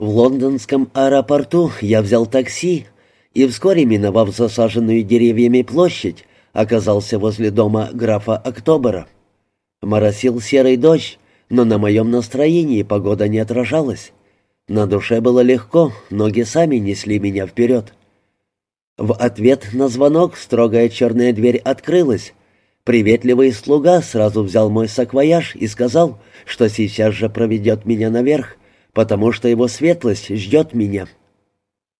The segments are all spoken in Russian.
В лондонском аэропорту я взял такси и, вскоре миновав засаженную деревьями площадь, оказался возле дома графа Октобера. Моросил серый дождь, но на моем настроении погода не отражалась. На душе было легко, ноги сами несли меня вперед. В ответ на звонок строгая черная дверь открылась. Приветливый слуга сразу взял мой саквояж и сказал, что сейчас же проведет меня наверх, потому что его светлость ждет меня.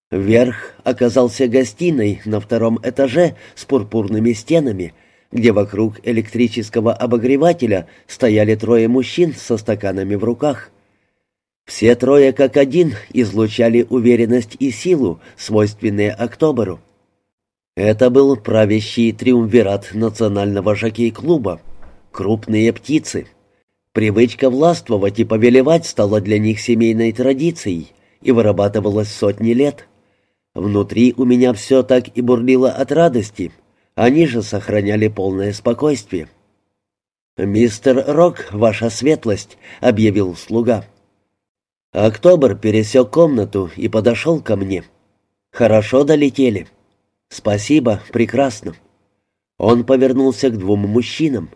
Верх оказался гостиной на втором этаже с пурпурными стенами, где вокруг электрического обогревателя стояли трое мужчин со стаканами в руках. Все трое как один излучали уверенность и силу, свойственные Октоберу. Это был правящий триумвират национального жокей-клуба. Крупные птицы — Привычка властвовать и повелевать стала для них семейной традицией и вырабатывалась сотни лет. Внутри у меня все так и бурлило от радости, они же сохраняли полное спокойствие. «Мистер Рок, ваша светлость», — объявил слуга. Октобер пересек комнату и подошел ко мне. «Хорошо долетели». «Спасибо, прекрасно». Он повернулся к двум мужчинам.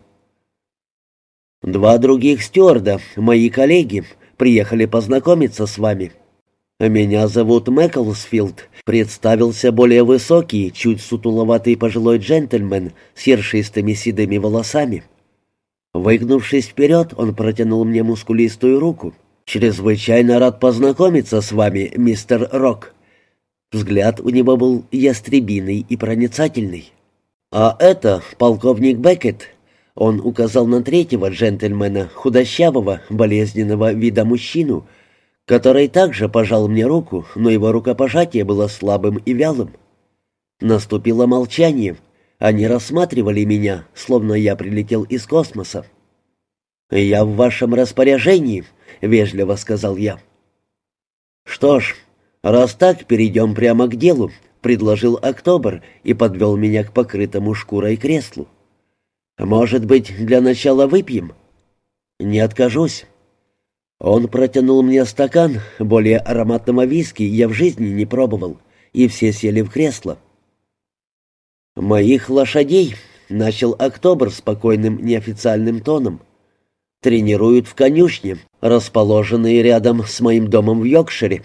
Два других стюарда, мои коллеги, приехали познакомиться с вами. Меня зовут Мэклсфилд, представился более высокий, чуть сутуловатый пожилой джентльмен с ершистыми седыми волосами. Выгнувшись вперед, он протянул мне мускулистую руку. «Чрезвычайно рад познакомиться с вами, мистер Рок». Взгляд у него был ястребиный и проницательный. «А это полковник Беккет, он указал на третьего джентльмена, худощавого, болезненного вида мужчину, который также пожал мне руку, но его рукопожатие было слабым и вялым. Наступило молчание. Они рассматривали меня, словно я прилетел из космоса. «Я в вашем распоряжении», — вежливо сказал я. «Что ж, раз так, перейдем прямо к делу», — предложил Октобер и подвел меня к покрытому шкурой креслу. «Может быть, для начала выпьем?» «Не откажусь». Он протянул мне стакан, более ароматного виски я в жизни не пробовал, и все сели в кресло. «Моих лошадей», — начал Октобер спокойным неофициальным тоном, — «тренируют в конюшне, расположенной рядом с моим домом в Йоркшире.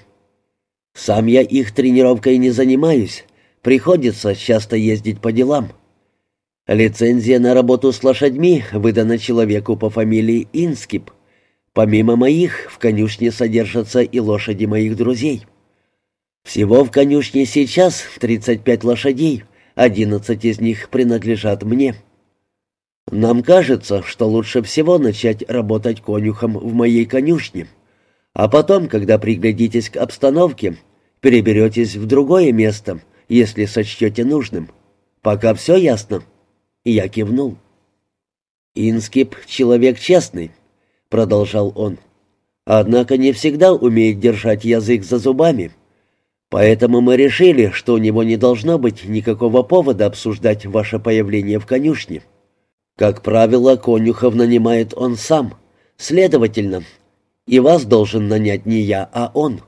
Сам я их тренировкой не занимаюсь, приходится часто ездить по делам». Лицензия на работу с лошадьми выдана человеку по фамилии Инскип. Помимо моих, в конюшне содержатся и лошади моих друзей. Всего в конюшне сейчас 35 лошадей, 11 из них принадлежат мне. Нам кажется, что лучше всего начать работать конюхом в моей конюшне. А потом, когда приглядитесь к обстановке, переберетесь в другое место, если сочтете нужным. Пока все ясно?» Я кивнул. «Инскип — человек честный», — продолжал он. «Однако не всегда умеет держать язык за зубами. Поэтому мы решили, что у него не должно быть никакого повода обсуждать ваше появление в конюшне. Как правило, конюхов нанимает он сам. Следовательно, и вас должен нанять не я, а он.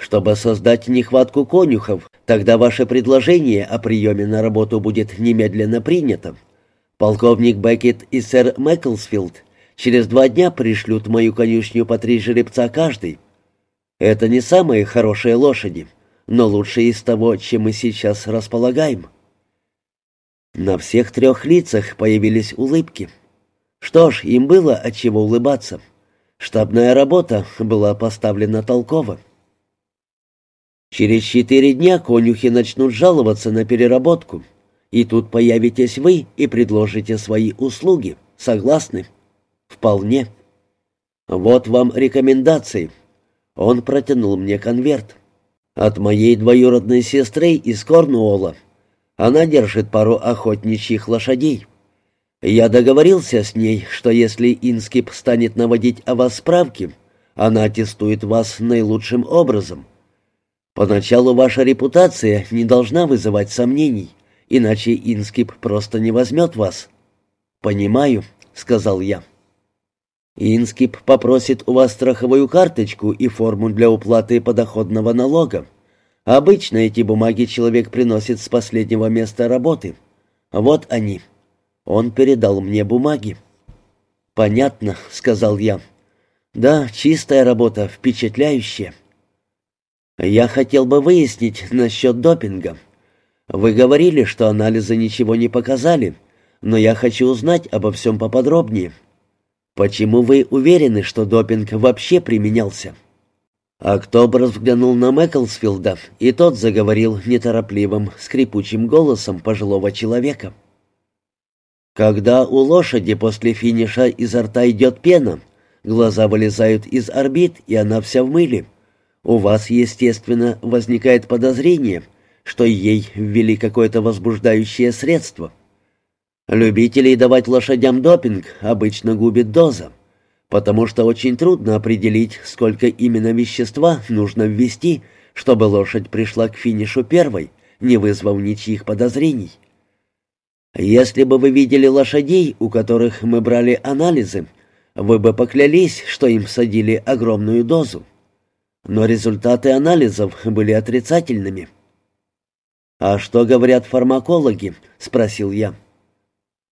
Чтобы создать нехватку конюхов, тогда ваше предложение о приеме на работу будет немедленно принято. Полковник Беккет и сэр Мэклсфилд через два дня пришлют мою конюшню по три жеребца каждый. Это не самые хорошие лошади, но лучшие из того, чем мы сейчас располагаем. На всех трех лицах появились улыбки. Что ж, им было от чего улыбаться. Штабная работа была поставлена толково. Через четыре дня конюхи начнут жаловаться на переработку. И тут появитесь вы и предложите свои услуги. Согласны? Вполне. Вот вам рекомендации. Он протянул мне конверт. От моей двоюродной сестры из Корнуола. Она держит пару охотничьих лошадей. Я договорился с ней, что если Инскип станет наводить о вас справки, она аттестует вас наилучшим образом. Поначалу ваша репутация не должна вызывать сомнений, иначе Инскип просто не возьмет вас». «Понимаю», — сказал я. Инскип попросит у вас страховую карточку и форму для уплаты подоходного налога. Обычно эти бумаги человек приносит с последнего места работы. Вот они. Он передал мне бумаги. «Понятно», — сказал я. «Да, чистая работа, впечатляющая». «Я хотел бы выяснить насчет допинга. Вы говорили, что анализы ничего не показали, но я хочу узнать обо всем поподробнее. Почему вы уверены, что допинг вообще применялся?» Октобер взглянул на Мэклсфилда, и тот заговорил неторопливым, скрипучим голосом пожилого человека. «Когда у лошади после финиша изо рта идет пена, глаза вылезают из орбит, и она вся в мыле, у вас, естественно, возникает подозрение, что ей ввели какое-то возбуждающее средство. Любителей давать лошадям допинг обычно губит доза потому что очень трудно определить, сколько именно вещества нужно ввести, чтобы лошадь пришла к финишу первой, не вызвав ничьих подозрений. Если бы вы видели лошадей, у которых мы брали анализы, вы бы поклялись, что им всадили огромную дозу. Но результаты анализов были отрицательными. «А что говорят фармакологи?» — спросил я.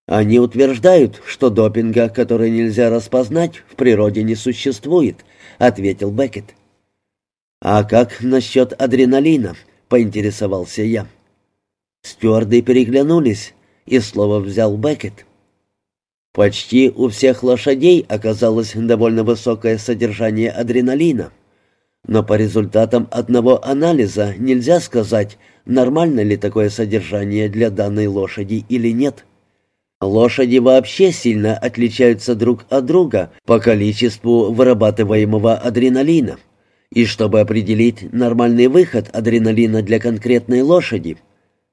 Они утверждают, что допинга, который нельзя распознать, в природе не существует, ответил Беккет. А как насчет адреналина? поинтересовался я. Стюарды переглянулись, и слово взял Беккет. Почти у всех лошадей оказалось довольно высокое содержание адреналина. Но по результатам одного анализа нельзя сказать, нормально ли такое содержание для данной лошади или нет. Лошади вообще сильно отличаются друг от друга по количеству вырабатываемого адреналина. И чтобы определить нормальный выход адреналина для конкретной лошади,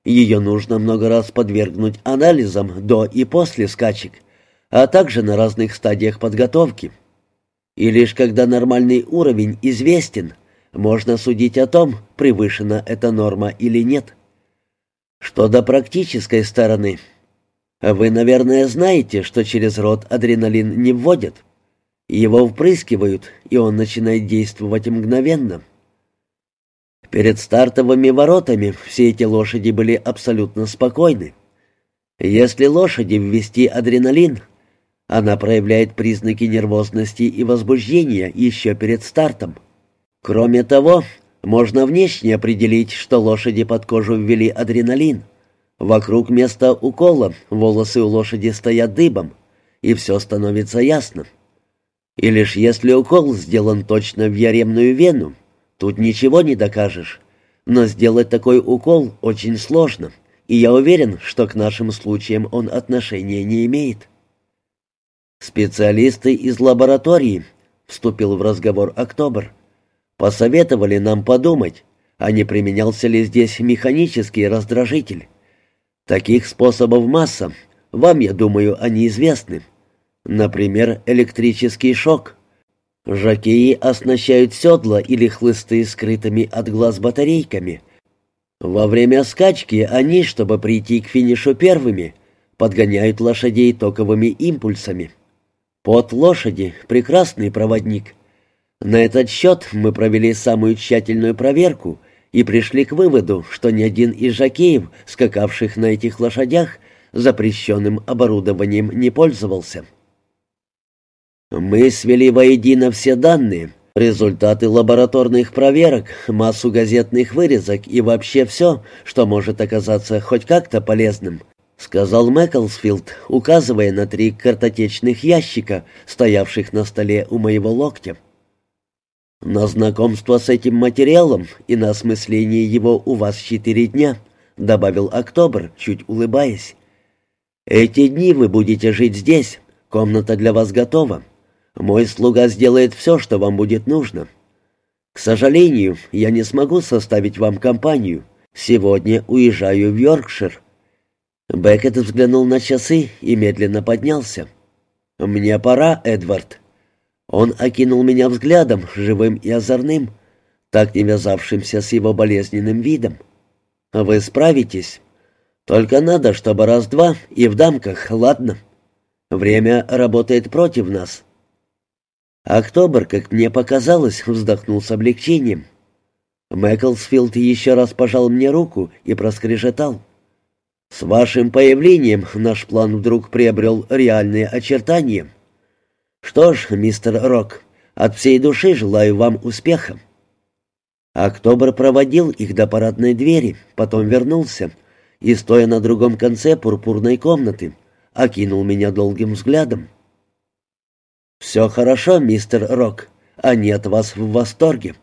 ее нужно много раз подвергнуть анализам до и после скачек, а также на разных стадиях подготовки. И лишь когда нормальный уровень известен, можно судить о том, превышена эта норма или нет. Что до практической стороны – вы, наверное, знаете, что через рот адреналин не вводят. Его впрыскивают, и он начинает действовать мгновенно. Перед стартовыми воротами все эти лошади были абсолютно спокойны. Если лошади ввести адреналин, она проявляет признаки нервозности и возбуждения еще перед стартом. Кроме того, можно внешне определить, что лошади под кожу ввели адреналин – Вокруг места укола волосы у лошади стоят дыбом, и все становится ясно. И лишь если укол сделан точно в яремную вену, тут ничего не докажешь. Но сделать такой укол очень сложно, и я уверен, что к нашим случаям он отношения не имеет. Специалисты из лаборатории, вступил в разговор Октобер, посоветовали нам подумать, а не применялся ли здесь механический раздражитель. Таких способов масса. Вам, я думаю, они известны. Например, электрический шок. Жакеи оснащают седла или хлысты скрытыми от глаз батарейками. Во время скачки они, чтобы прийти к финишу первыми, подгоняют лошадей токовыми импульсами. Под лошади — прекрасный проводник. На этот счет мы провели самую тщательную проверку и пришли к выводу, что ни один из жакеев, скакавших на этих лошадях, запрещенным оборудованием не пользовался. Мы свели воедино все данные, результаты лабораторных проверок, массу газетных вырезок и вообще все, что может оказаться хоть как-то полезным, сказал Мэклсфилд, указывая на три картотечных ящика, стоявших на столе у моего локтя. «На знакомство с этим материалом и на осмысление его у вас четыре дня», — добавил Октобер, чуть улыбаясь. «Эти дни вы будете жить здесь, комната для вас готова. Мой слуга сделает все, что вам будет нужно. К сожалению, я не смогу составить вам компанию. Сегодня уезжаю в Йоркшир». Беккет взглянул на часы и медленно поднялся. «Мне пора, Эдвард». Он окинул меня взглядом, живым и озорным, так не вязавшимся с его болезненным видом. «Вы справитесь. Только надо, чтобы раз-два и в дамках, ладно? Время работает против нас». Октобер, как мне показалось, вздохнул с облегчением. Мэклсфилд еще раз пожал мне руку и проскрежетал. «С вашим появлением наш план вдруг приобрел реальные очертания. Что ж, мистер Рок, от всей души желаю вам успеха». Октобер проводил их до парадной двери, потом вернулся и, стоя на другом конце пурпурной комнаты, окинул меня долгим взглядом. «Все хорошо, мистер Рок. Они от вас в восторге.